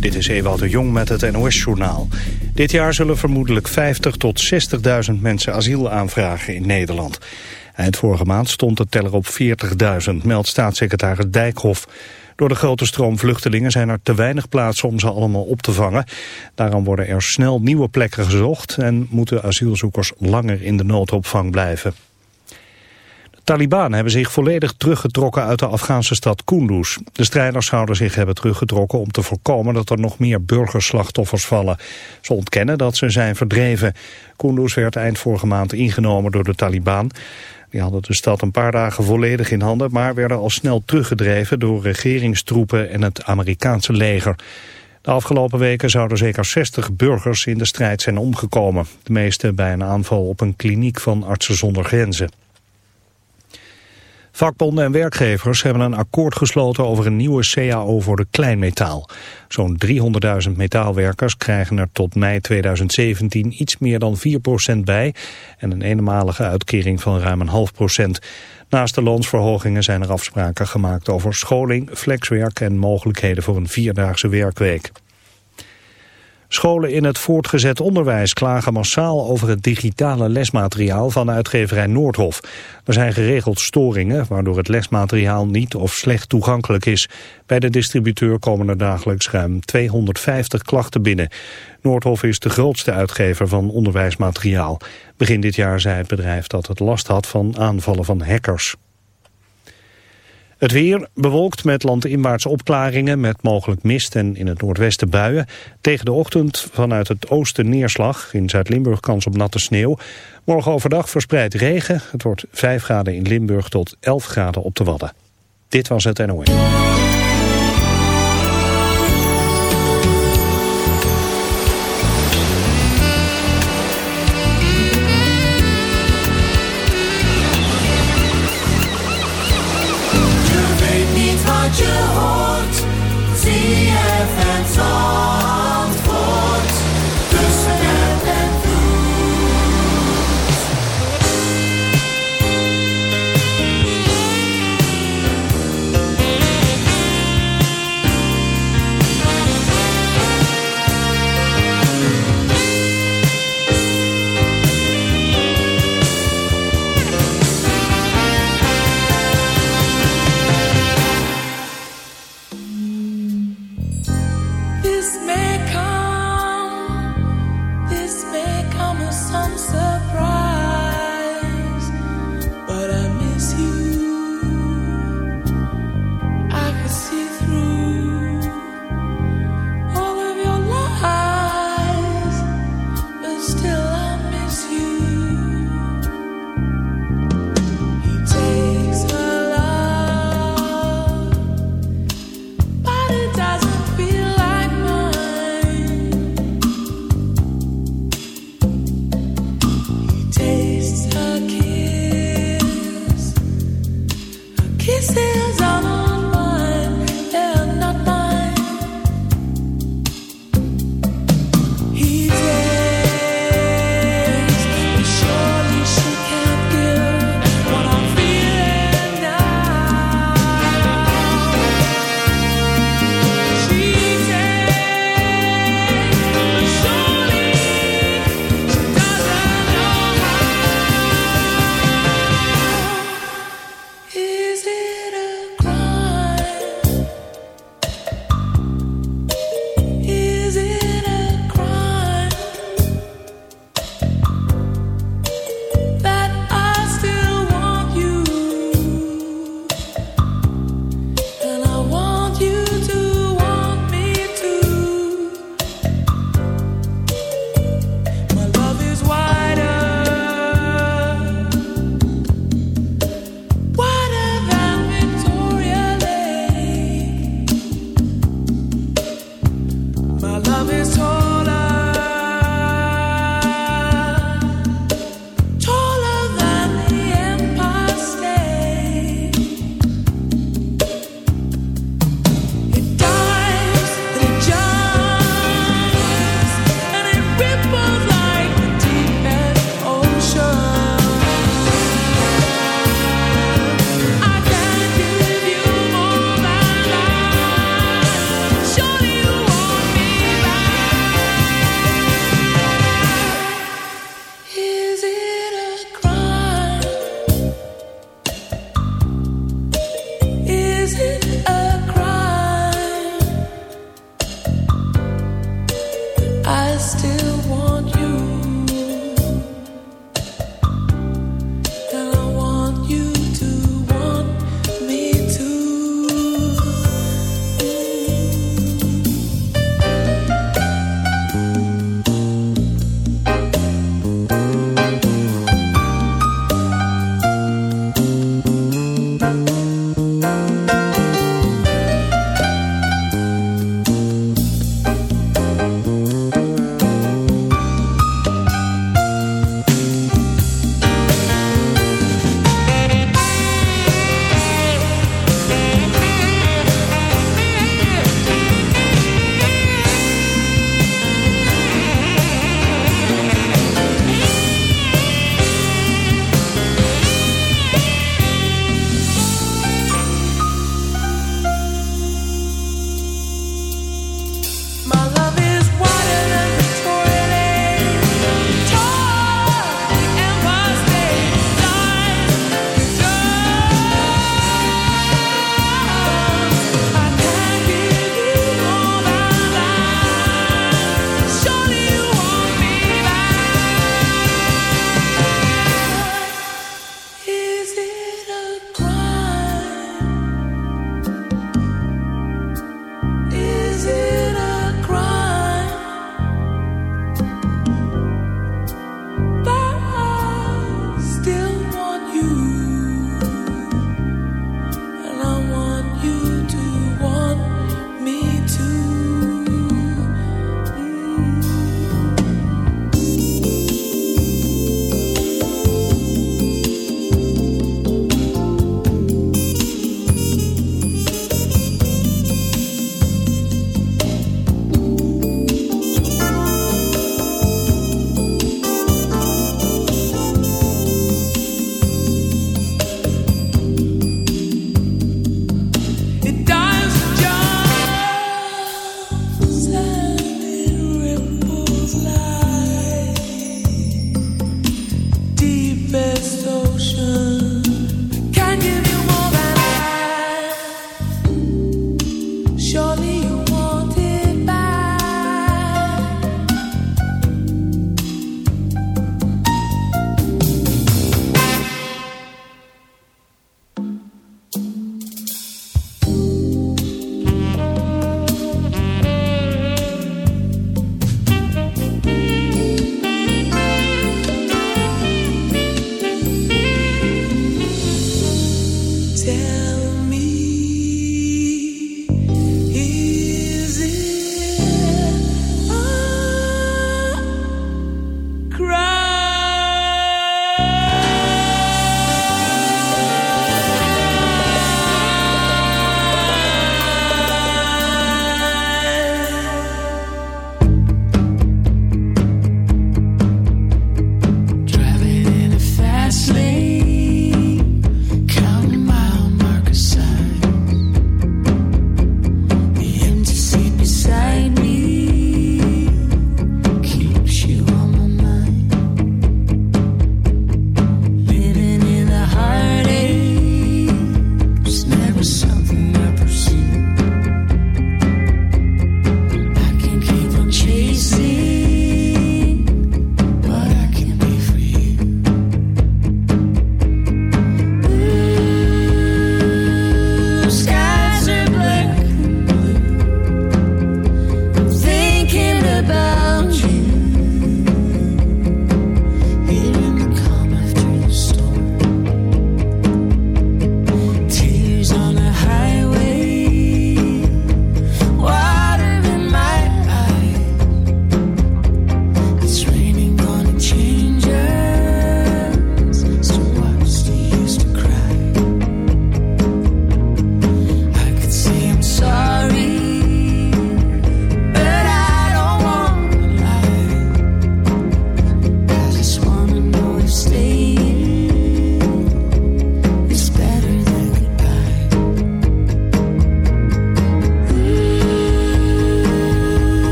Dit is Ewout de Jong met het NOS-journaal. Dit jaar zullen vermoedelijk 50 tot 60.000 mensen asiel aanvragen in Nederland. Eind vorige maand stond de teller op 40.000, meldt staatssecretaris Dijkhoff. Door de grote stroom vluchtelingen zijn er te weinig plaatsen om ze allemaal op te vangen. Daarom worden er snel nieuwe plekken gezocht en moeten asielzoekers langer in de noodopvang blijven. Taliban hebben zich volledig teruggetrokken uit de Afghaanse stad Kunduz. De strijders zouden zich hebben teruggetrokken om te voorkomen dat er nog meer burgerslachtoffers vallen. Ze ontkennen dat ze zijn verdreven. Kunduz werd eind vorige maand ingenomen door de Taliban. Die hadden de stad een paar dagen volledig in handen, maar werden al snel teruggedreven door regeringstroepen en het Amerikaanse leger. De afgelopen weken zouden zeker 60 burgers in de strijd zijn omgekomen. De meeste bij een aanval op een kliniek van Artsen zonder Grenzen. Vakbonden en werkgevers hebben een akkoord gesloten over een nieuwe CAO voor de kleinmetaal. Zo'n 300.000 metaalwerkers krijgen er tot mei 2017 iets meer dan 4% bij en een eenmalige uitkering van ruim een half procent. Naast de loonsverhogingen zijn er afspraken gemaakt over scholing, flexwerk en mogelijkheden voor een vierdaagse werkweek. Scholen in het voortgezet onderwijs klagen massaal over het digitale lesmateriaal van uitgeverij Noordhof. Er zijn geregeld storingen waardoor het lesmateriaal niet of slecht toegankelijk is. Bij de distributeur komen er dagelijks ruim 250 klachten binnen. Noordhof is de grootste uitgever van onderwijsmateriaal. Begin dit jaar zei het bedrijf dat het last had van aanvallen van hackers. Het weer bewolkt met landinwaartse opklaringen met mogelijk mist en in het noordwesten buien. Tegen de ochtend vanuit het oosten neerslag. In Zuid-Limburg kans op natte sneeuw. Morgen overdag verspreid regen. Het wordt 5 graden in Limburg tot 11 graden op de Wadden. Dit was het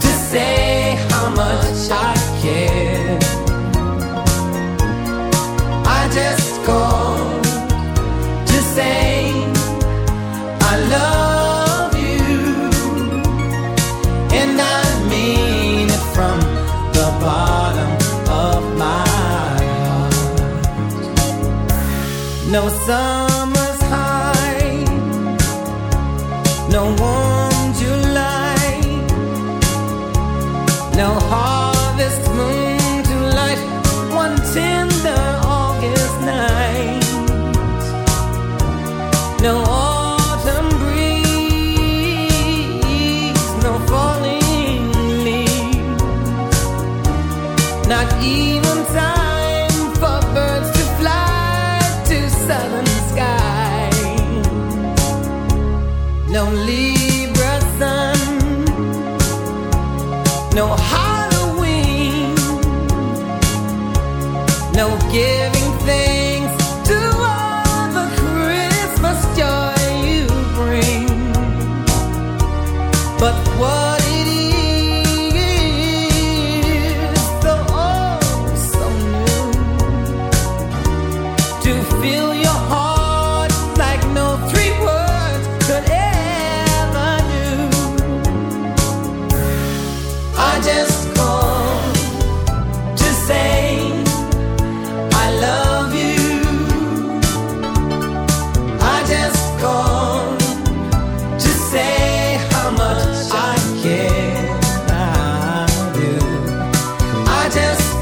to say how much I care. I just called to say I love you, and I mean it from the bottom of my heart. No, son.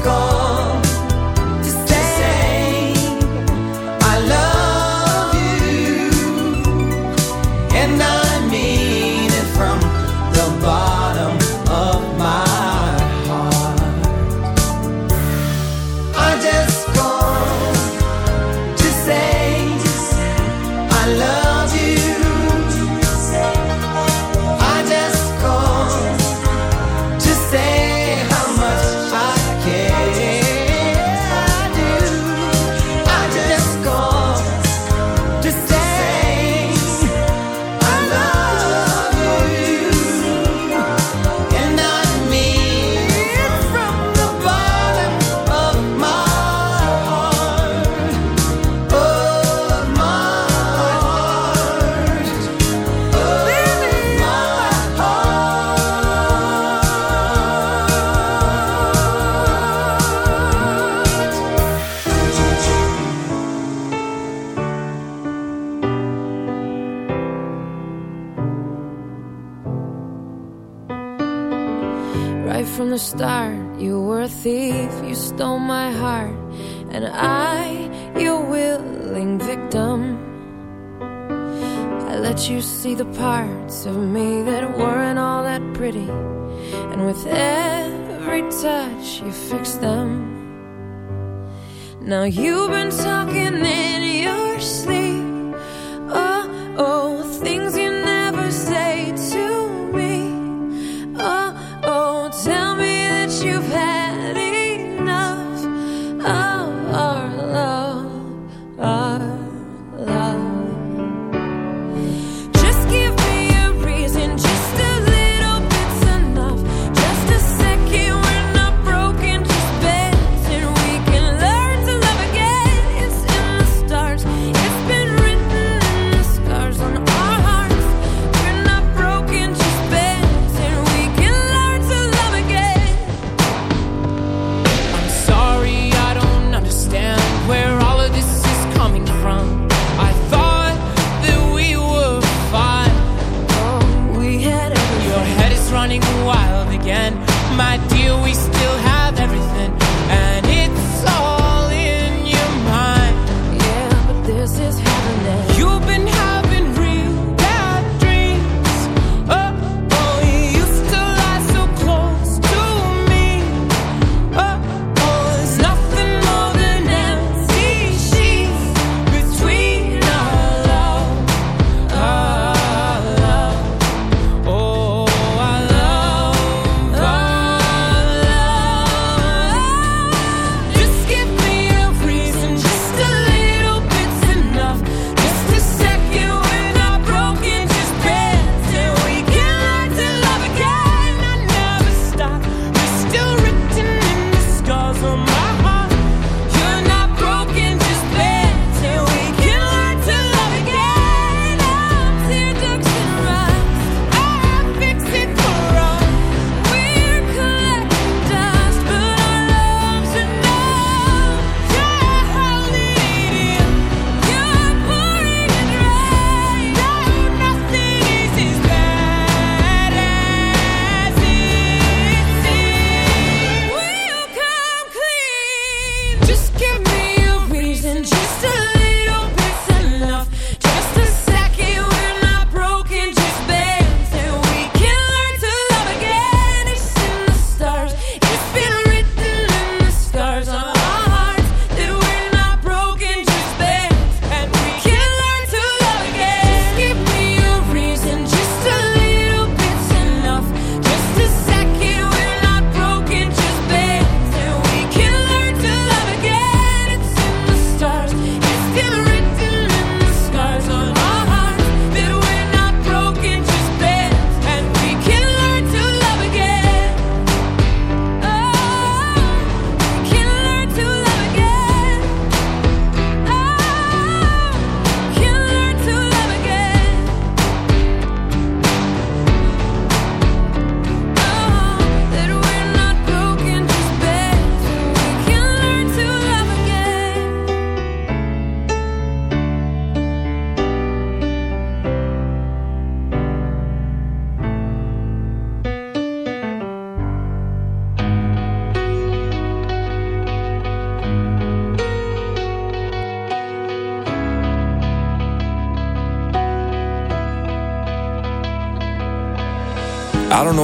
Go. Now you've been talking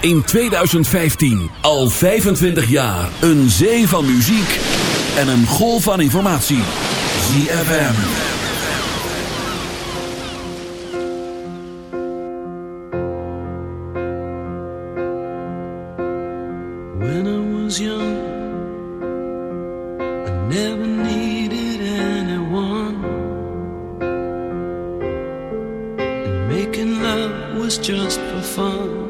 in 2015. Al 25 jaar. Een zee van muziek en een golf van informatie. ZFM. When I was young, I never needed anyone. And making love was just for fun.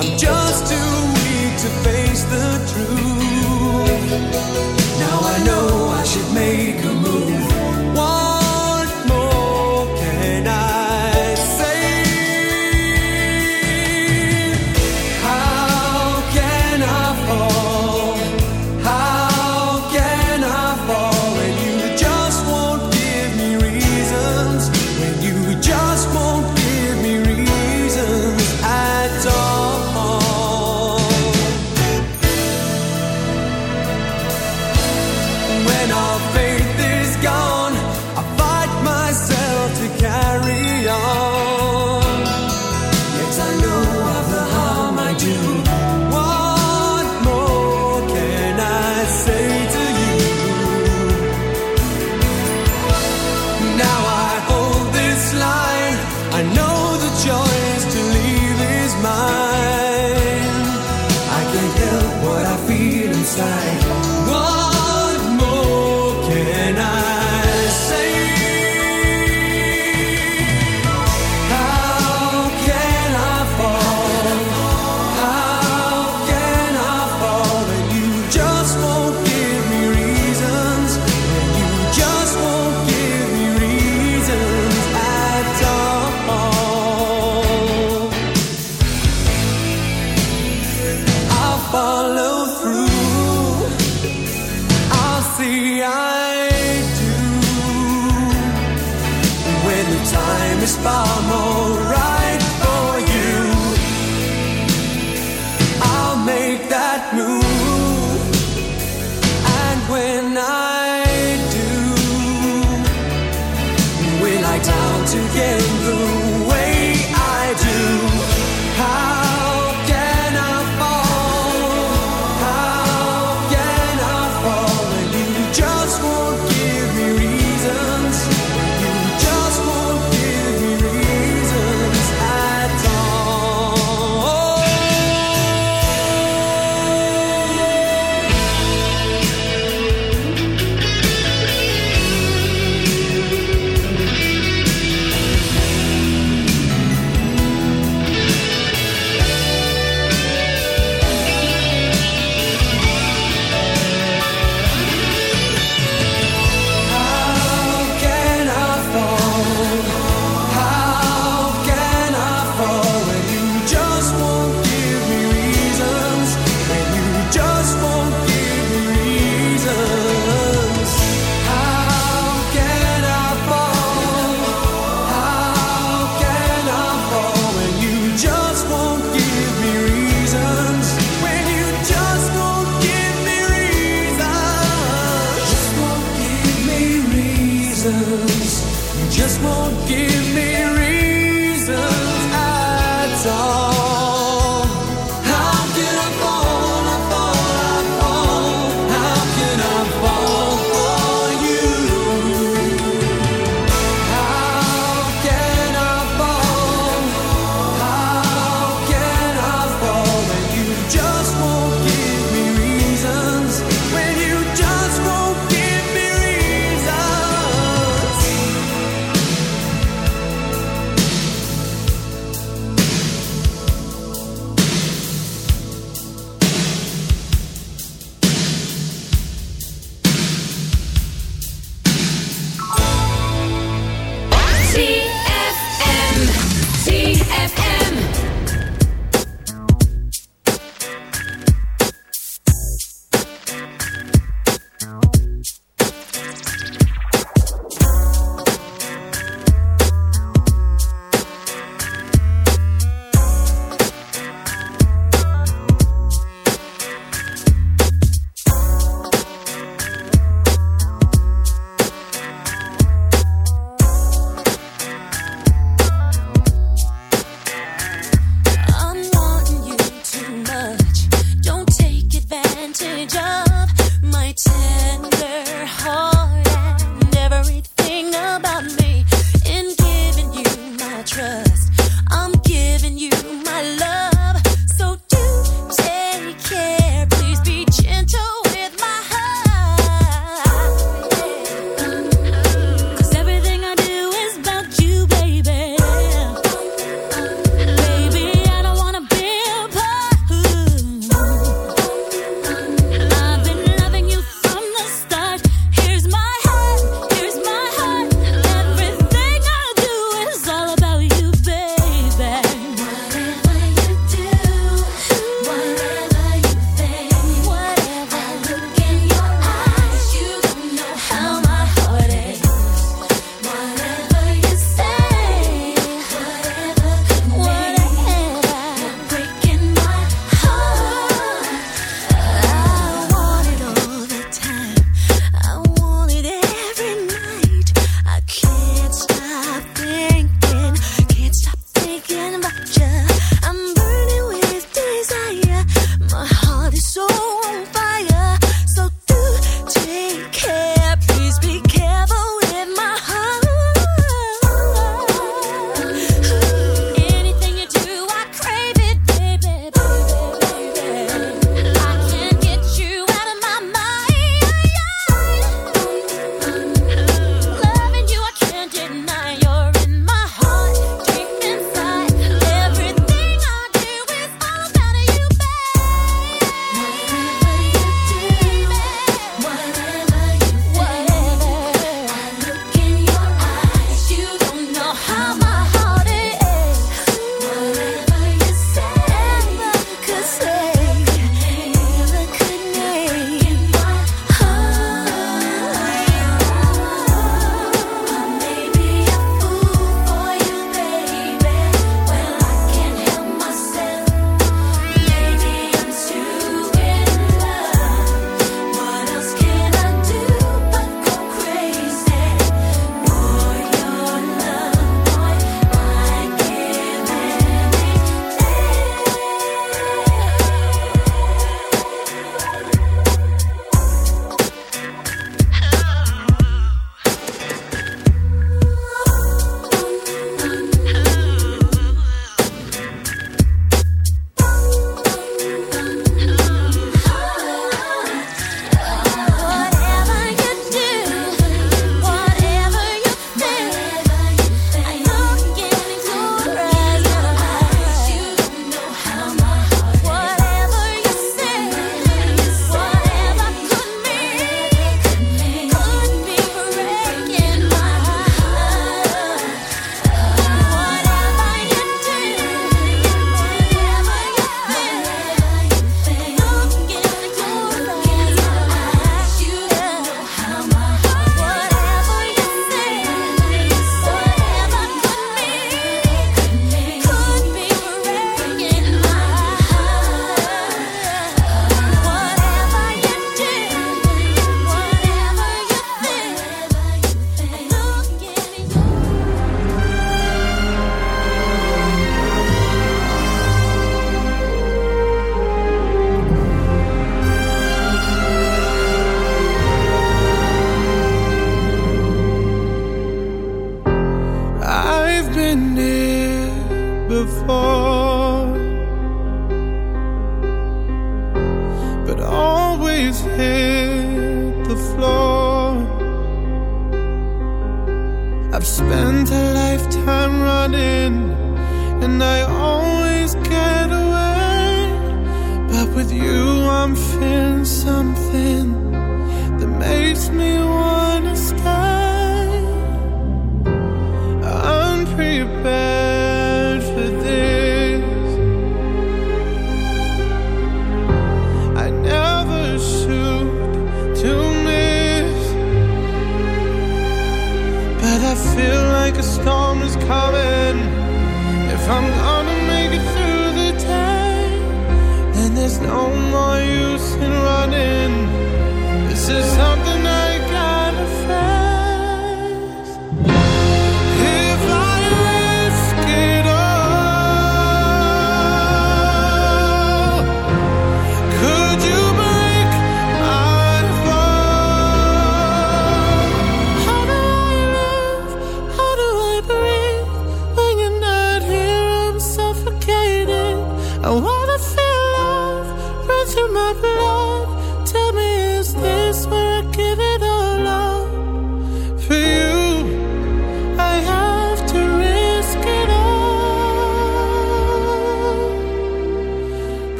I'm just too weak to face the truth. yeah.